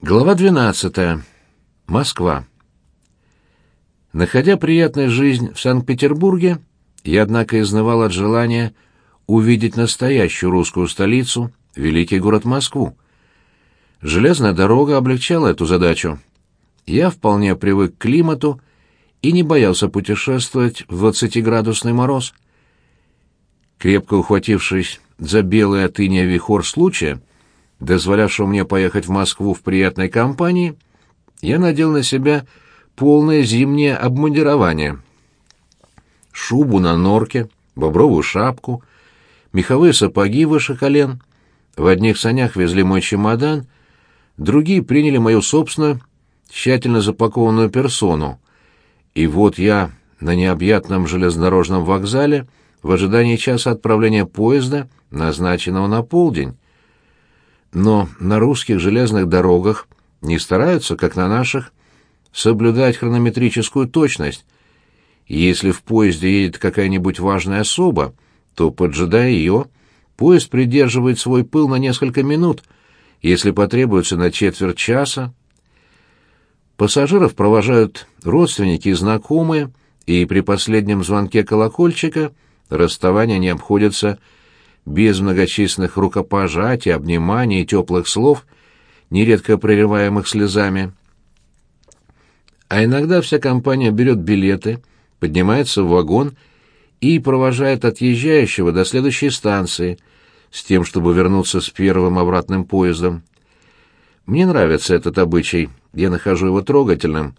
Глава 12. Москва. Находя приятную жизнь в Санкт-Петербурге, я, однако, изнывал от желания увидеть настоящую русскую столицу, великий город Москву. Железная дорога облегчала эту задачу. Я вполне привык к климату и не боялся путешествовать в двадцатиградусный мороз. Крепко ухватившись за белый от иния вихор случая, дозволявшего мне поехать в Москву в приятной компании, я надел на себя полное зимнее обмундирование. Шубу на норке, бобровую шапку, меховые сапоги выше колен. В одних санях везли мой чемодан, другие приняли мою собственную, тщательно запакованную персону. И вот я на необъятном железнодорожном вокзале в ожидании часа отправления поезда, назначенного на полдень но на русских железных дорогах не стараются, как на наших, соблюдать хронометрическую точность. Если в поезде едет какая-нибудь важная особа, то, поджидая ее, поезд придерживает свой пыл на несколько минут, если потребуется на четверть часа. Пассажиров провожают родственники и знакомые, и при последнем звонке колокольчика расставание не обходится без многочисленных рукопожатий, обниманий и теплых слов, нередко прерываемых слезами. А иногда вся компания берет билеты, поднимается в вагон и провожает отъезжающего до следующей станции, с тем, чтобы вернуться с первым обратным поездом. Мне нравится этот обычай, я нахожу его трогательным.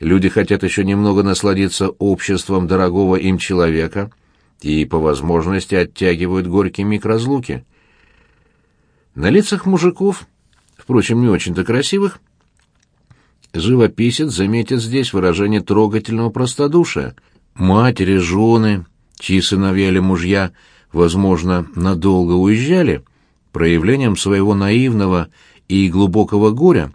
Люди хотят еще немного насладиться обществом дорогого им человека — и по возможности оттягивают горький миг. На лицах мужиков, впрочем, не очень-то красивых, живописец заметит здесь выражение трогательного простодушия. Матери, жены, чьи сыновья или мужья, возможно, надолго уезжали, проявлением своего наивного и глубокого горя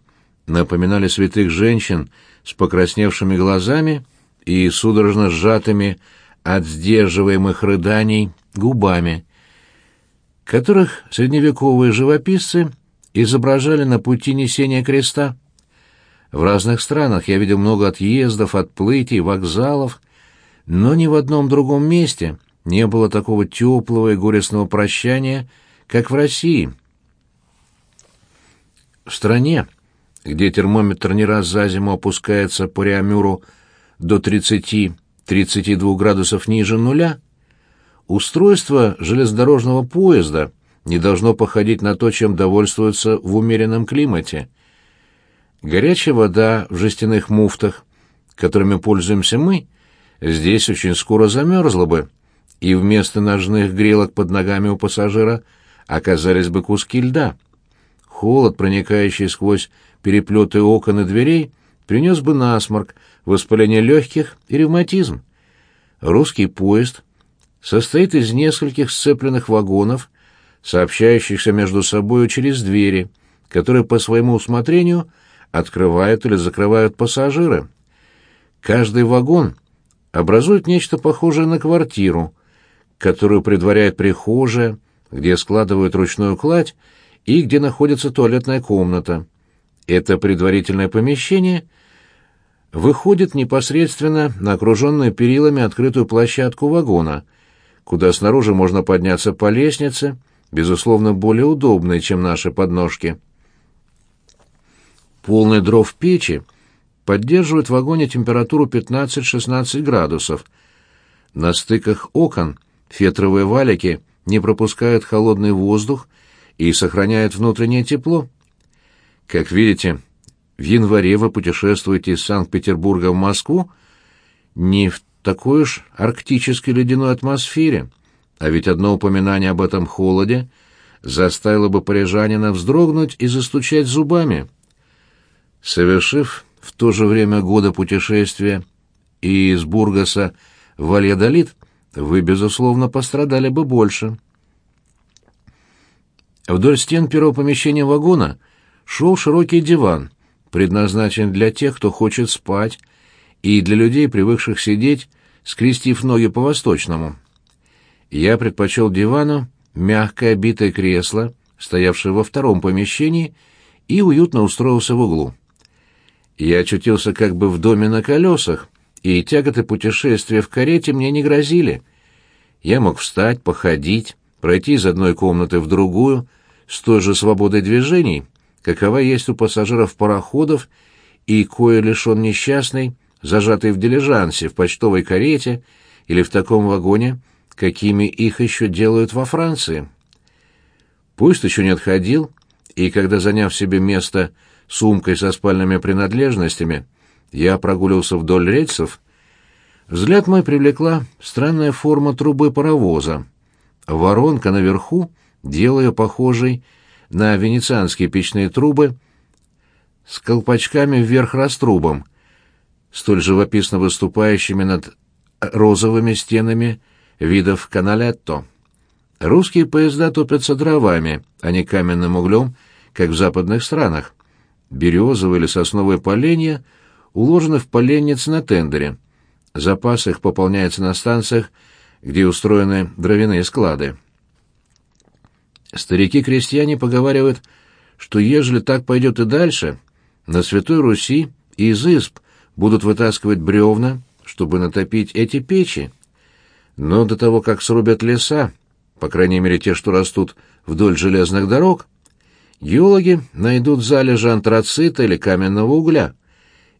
напоминали святых женщин с покрасневшими глазами и судорожно сжатыми от сдерживаемых рыданий губами, которых средневековые живописцы изображали на пути несения креста. В разных странах я видел много отъездов, отплытий, вокзалов, но ни в одном другом месте не было такого теплого и горестного прощания, как в России. В стране, где термометр не раз за зиму опускается по Реамюру до 30 32 градусов ниже нуля, устройство железнодорожного поезда не должно походить на то, чем довольствуются в умеренном климате. Горячая вода в жестяных муфтах, которыми пользуемся мы, здесь очень скоро замерзла бы, и вместо ножных грелок под ногами у пассажира оказались бы куски льда. Холод, проникающий сквозь переплеты окон и дверей, принес бы насморк, воспаление легких и ревматизм. Русский поезд состоит из нескольких сцепленных вагонов, сообщающихся между собой через двери, которые по своему усмотрению открывают или закрывают пассажиры. Каждый вагон образует нечто похожее на квартиру, которую предваряет прихожая, где складывают ручную кладь и где находится туалетная комната. Это предварительное помещение выходит непосредственно на окруженную перилами открытую площадку вагона, куда снаружи можно подняться по лестнице, безусловно, более удобной, чем наши подножки. Полный дров печи поддерживает в вагоне температуру 15-16 градусов. На стыках окон фетровые валики не пропускают холодный воздух и сохраняют внутреннее тепло. Как видите, в январе вы путешествуете из Санкт-Петербурга в Москву не в такой уж арктической ледяной атмосфере, а ведь одно упоминание об этом холоде заставило бы парижанина вздрогнуть и застучать зубами. Совершив в то же время года путешествия из Бургаса в Вальядолит, вы, безусловно, пострадали бы больше. Вдоль стен первого помещения вагона шел широкий диван, предназначен для тех, кто хочет спать, и для людей, привыкших сидеть, скрестив ноги по-восточному. Я предпочел дивану мягкое битое кресло, стоявшее во втором помещении и уютно устроился в углу. Я очутился как бы в доме на колесах, и тяготы путешествия в карете мне не грозили. Я мог встать, походить, пройти из одной комнаты в другую с той же свободой движений, какова есть у пассажиров пароходов, и кое лишен несчастный, зажатый в дилижансе, в почтовой карете или в таком вагоне, какими их еще делают во Франции. Поезд еще не отходил, и когда, заняв себе место сумкой со спальными принадлежностями, я прогуливался вдоль рельсов, взгляд мой привлекла странная форма трубы паровоза. Воронка наверху делала ее похожей на венецианские печные трубы с колпачками вверх раструбом, столь живописно выступающими над розовыми стенами видов каналетто. Русские поезда топятся дровами, а не каменным углем, как в западных странах. Березовые или сосновые поленья уложены в поленниц на тендере. Запас их пополняется на станциях, где устроены дровяные склады. Старики-крестьяне поговаривают, что ежели так пойдет и дальше, на Святой Руси из изб будут вытаскивать бревна, чтобы натопить эти печи. Но до того, как срубят леса, по крайней мере те, что растут вдоль железных дорог, геологи найдут залежи антрацита или каменного угля.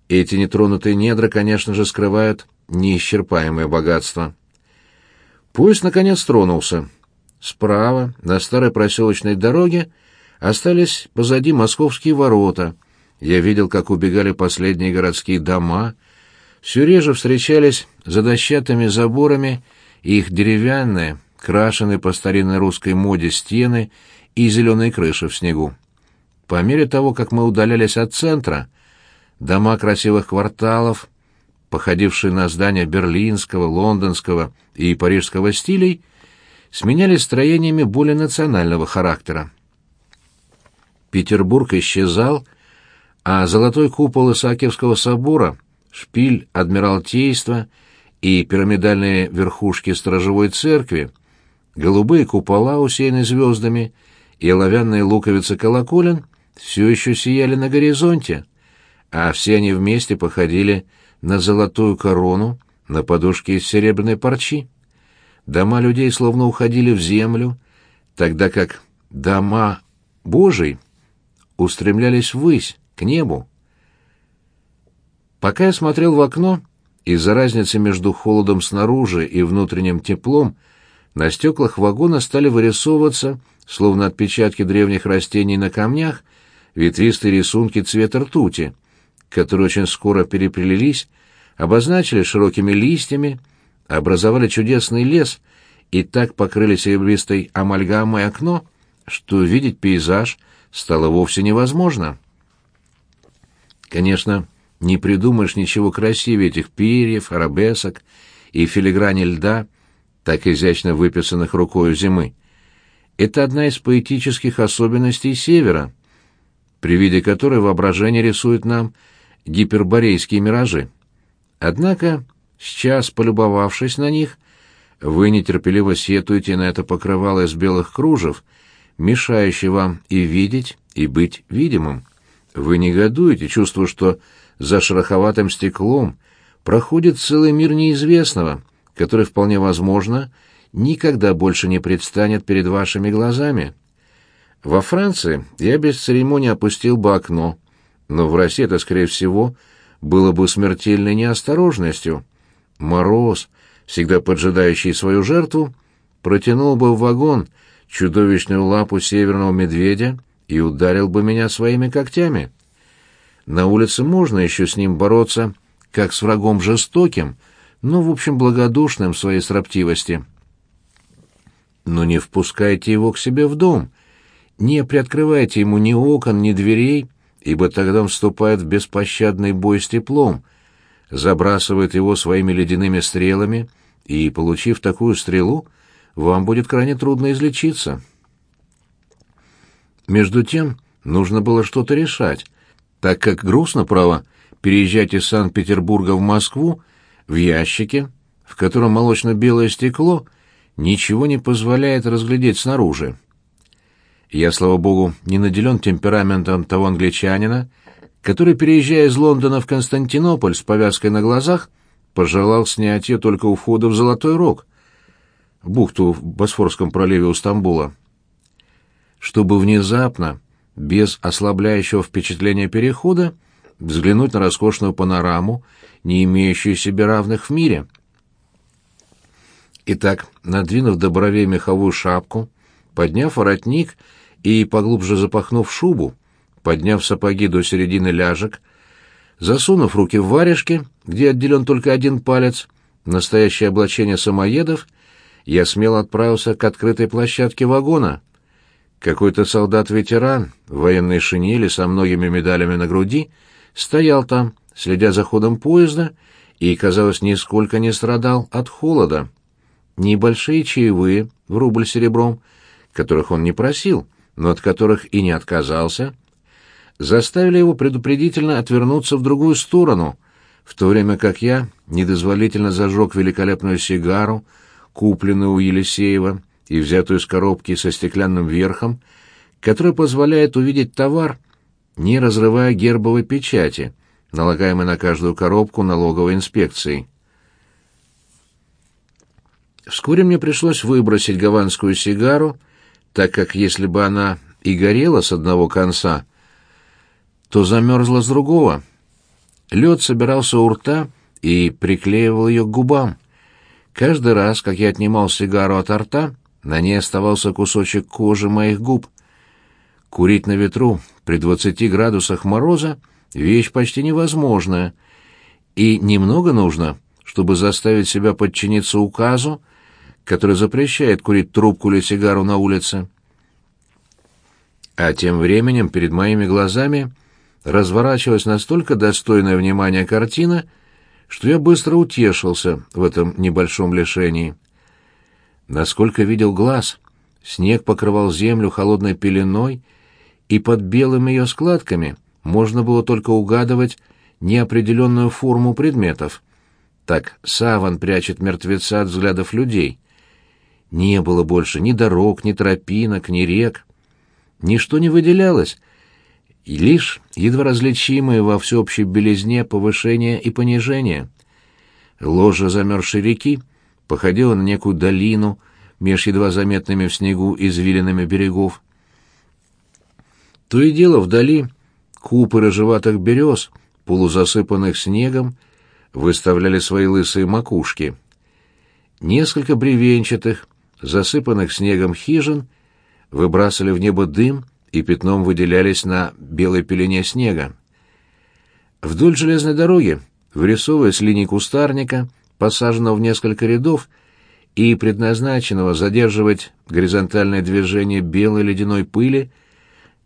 Эти нетронутые недра, конечно же, скрывают неисчерпаемое богатство. Поезд наконец тронулся. Справа, на старой проселочной дороге, остались позади московские ворота. Я видел, как убегали последние городские дома. Все реже встречались за дощатыми заборами их деревянные, крашеные по старинной русской моде стены и зеленые крыши в снегу. По мере того, как мы удалялись от центра, дома красивых кварталов, походившие на здания берлинского, лондонского и парижского стилей, сменялись строениями более национального характера. Петербург исчезал, а золотой купол Исаакиевского собора, шпиль Адмиралтейства и пирамидальные верхушки сторожевой церкви — голубые купола, усеянные звездами, и оловянные луковицы колоколен все еще сияли на горизонте, а все они вместе походили на золотую корону на подушке из серебряной парчи. Дома людей словно уходили в землю, тогда как дома Божий устремлялись ввысь, к небу. Пока я смотрел в окно, из-за разницы между холодом снаружи и внутренним теплом на стеклах вагона стали вырисовываться, словно отпечатки древних растений на камнях, ветвистые рисунки цвета ртути, которые очень скоро переплелись, обозначили широкими листьями, образовали чудесный лес и так покрыли серебристой амальгамой окно, что видеть пейзаж стало вовсе невозможно. Конечно, не придумаешь ничего красивее этих перьев, арабесок и филиграни льда — так изящно выписанных рукою зимы. Это одна из поэтических особенностей Севера, при виде которой воображение рисует нам гиперборейские миражи. Однако, сейчас полюбовавшись на них, вы нетерпеливо сетуете на это покрывало из белых кружев, мешающее вам и видеть, и быть видимым. Вы негодуете, чувствуя, что за шероховатым стеклом проходит целый мир неизвестного — который, вполне возможно, никогда больше не предстанет перед вашими глазами. Во Франции я без церемонии опустил бы окно, но в России это, скорее всего, было бы смертельной неосторожностью. Мороз, всегда поджидающий свою жертву, протянул бы в вагон чудовищную лапу северного медведя и ударил бы меня своими когтями. На улице можно еще с ним бороться, как с врагом жестоким — но, в общем, благодушным своей строптивости. Но не впускайте его к себе в дом, не приоткрывайте ему ни окон, ни дверей, ибо тогда он вступает в беспощадный бой с теплом, забрасывает его своими ледяными стрелами, и, получив такую стрелу, вам будет крайне трудно излечиться. Между тем, нужно было что-то решать, так как грустно, право, переезжать из Санкт-Петербурга в Москву в ящике, в котором молочно-белое стекло ничего не позволяет разглядеть снаружи. Я, слава богу, не наделен темпераментом того англичанина, который, переезжая из Лондона в Константинополь с повязкой на глазах, пожелал снять ее только у входа в Золотой Рог, бухту в Босфорском проливе у Стамбула. Чтобы внезапно, без ослабляющего впечатления перехода, взглянуть на роскошную панораму, не имеющую себе равных в мире. Итак, надвинув до бровей меховую шапку, подняв воротник и поглубже запахнув шубу, подняв сапоги до середины ляжек, засунув руки в варежки, где отделен только один палец, настоящее облачение самоедов, я смело отправился к открытой площадке вагона. Какой-то солдат-ветеран в военной шинели со многими медалями на груди стоял там, следя за ходом поезда, и, казалось, нисколько не страдал от холода. Небольшие чаевые в рубль серебром, которых он не просил, но от которых и не отказался, заставили его предупредительно отвернуться в другую сторону, в то время как я недозволительно зажег великолепную сигару, купленную у Елисеева и взятую из коробки со стеклянным верхом, которая позволяет увидеть товар, не разрывая гербовой печати, налагаемой на каждую коробку налоговой инспекцией. Вскоре мне пришлось выбросить гаванскую сигару, так как если бы она и горела с одного конца, то замерзла с другого. Лед собирался у рта и приклеивал ее к губам. Каждый раз, как я отнимал сигару от рта, на ней оставался кусочек кожи моих губ. Курить на ветру при двадцати градусах мороза — вещь почти невозможная, и немного нужно, чтобы заставить себя подчиниться указу, который запрещает курить трубку или сигару на улице. А тем временем перед моими глазами разворачивалась настолько достойная внимания картина, что я быстро утешился в этом небольшом лишении. Насколько видел глаз, снег покрывал землю холодной пеленой, и под белыми ее складками можно было только угадывать неопределенную форму предметов. Так саван прячет мертвеца от взглядов людей. Не было больше ни дорог, ни тропинок, ни рек. Ничто не выделялось, и лишь едва различимые во всеобщей белизне повышение и понижение. Ложа замерзшей реки походила на некую долину меж едва заметными в снегу извилинами берегов. То и дело вдали купы рыжеватых берез, полузасыпанных снегом, выставляли свои лысые макушки. Несколько бревенчатых, засыпанных снегом хижин, выбрасывали в небо дым и пятном выделялись на белой пелене снега. Вдоль железной дороги, вырисовываясь линии кустарника, посаженного в несколько рядов и предназначенного задерживать горизонтальное движение белой ледяной пыли,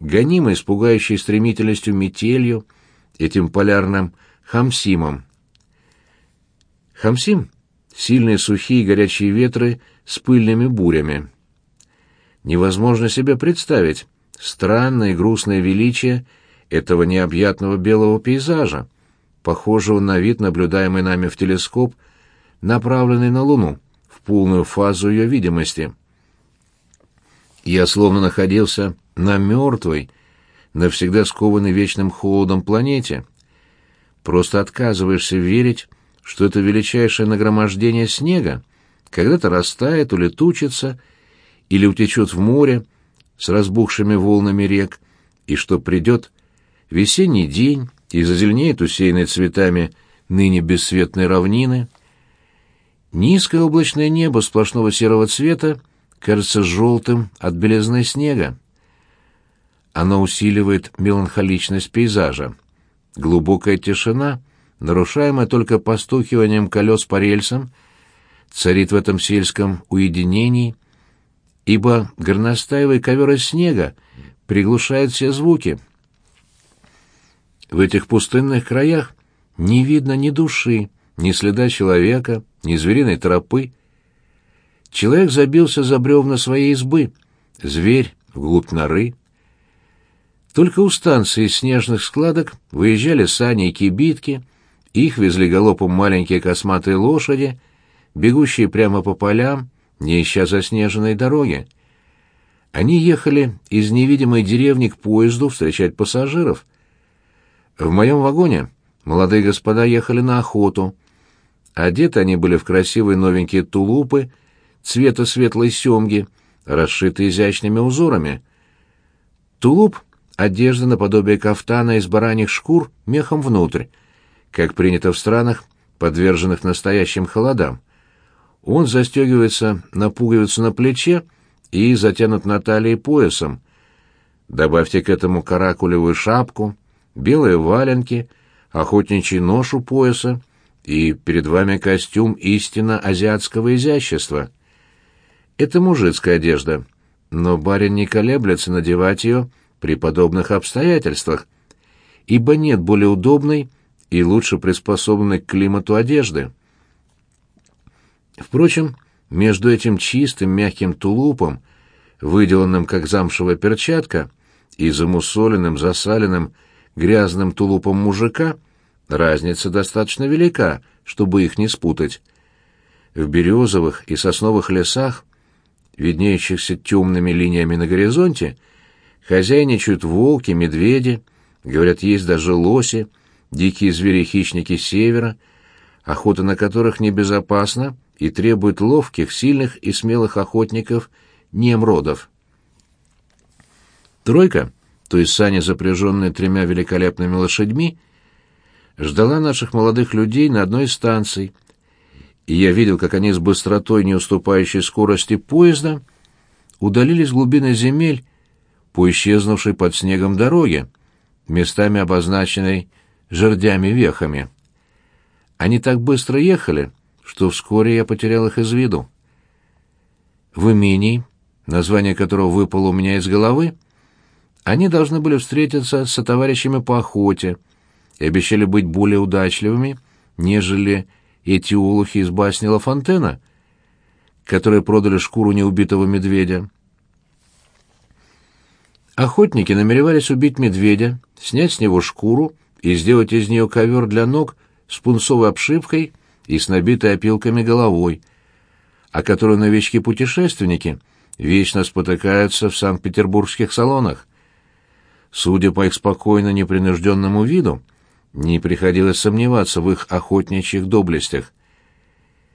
гонимой с пугающей стремительностью метелью, этим полярным хамсимом. Хамсим — сильные сухие горячие ветры — с пыльными бурями. Невозможно себе представить странное и грустное величие этого необъятного белого пейзажа, похожего на вид, наблюдаемый нами в телескоп, направленный на Луну, в полную фазу ее видимости. Я словно находился на мертвой, навсегда скованной вечным холодом планете. Просто отказываешься верить, что это величайшее нагромождение снега когда-то растает, улетучится или утечет в море с разбухшими волнами рек, и что придет весенний день и зазеленеет усеянный цветами ныне бесцветной равнины. Низкое облачное небо сплошного серого цвета кажется желтым от белизны снега. Оно усиливает меланхоличность пейзажа. Глубокая тишина, нарушаемая только постукиванием колес по рельсам, царит в этом сельском уединении, ибо горностаевый ковер из снега приглушает все звуки. В этих пустынных краях не видно ни души, ни следа человека, ни звериной тропы. Человек забился за бревна своей избы, зверь вглубь норы. Только у станции из снежных складок выезжали сани и кибитки, их везли галопом маленькие косматые лошади, бегущие прямо по полям, не ища заснеженной дороги. Они ехали из невидимой деревни к поезду встречать пассажиров. В моем вагоне молодые господа ехали на охоту. Одеты они были в красивые новенькие тулупы цвета светлой семги, расшитые изящными узорами. Тулуп — одежда наподобие кафтана из бараньих шкур мехом внутрь, как принято в странах, подверженных настоящим холодам. Он застегивается на пуговицу на плече и затянут на талии поясом. Добавьте к этому каракулевую шапку, белые валенки, охотничий нож у пояса, и перед вами костюм истинно азиатского изящества. Это мужицкая одежда, но барин не колеблется надевать ее при подобных обстоятельствах, ибо нет более удобной и лучше приспособленной к климату одежды. Впрочем, между этим чистым мягким тулупом, выделанным как замшевая перчатка, и замусоленным, засаленным, грязным тулупом мужика, разница достаточно велика, чтобы их не спутать. В березовых и сосновых лесах, виднеющихся темными линиями на горизонте, хозяйничают волки, медведи, говорят, есть даже лоси, дикие звери-хищники севера, охота на которых небезопасна и требует ловких, сильных и смелых охотников немродов. Тройка, то есть сани, запряженные тремя великолепными лошадьми, ждала наших молодых людей на одной из станций, и я видел, как они с быстротой, не уступающей скорости поезда, удалились в глубины земель по исчезнувшей под снегом дороге, местами обозначенной жердями-вехами. Они так быстро ехали, что вскоре я потерял их из виду. В имении, название которого выпало у меня из головы, они должны были встретиться со товарищами по охоте и обещали быть более удачливыми, нежели эти улухи из басни Ла Фонтена, которые продали шкуру неубитого медведя. Охотники намеревались убить медведя, снять с него шкуру и сделать из нее ковер для ног с пунцовой обшивкой и с набитой опилками головой, о которой новички-путешественники вечно спотыкаются в санкт-петербургских салонах. Судя по их спокойно непринужденному виду, не приходилось сомневаться в их охотничьих доблестях.